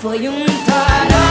foi um tarado.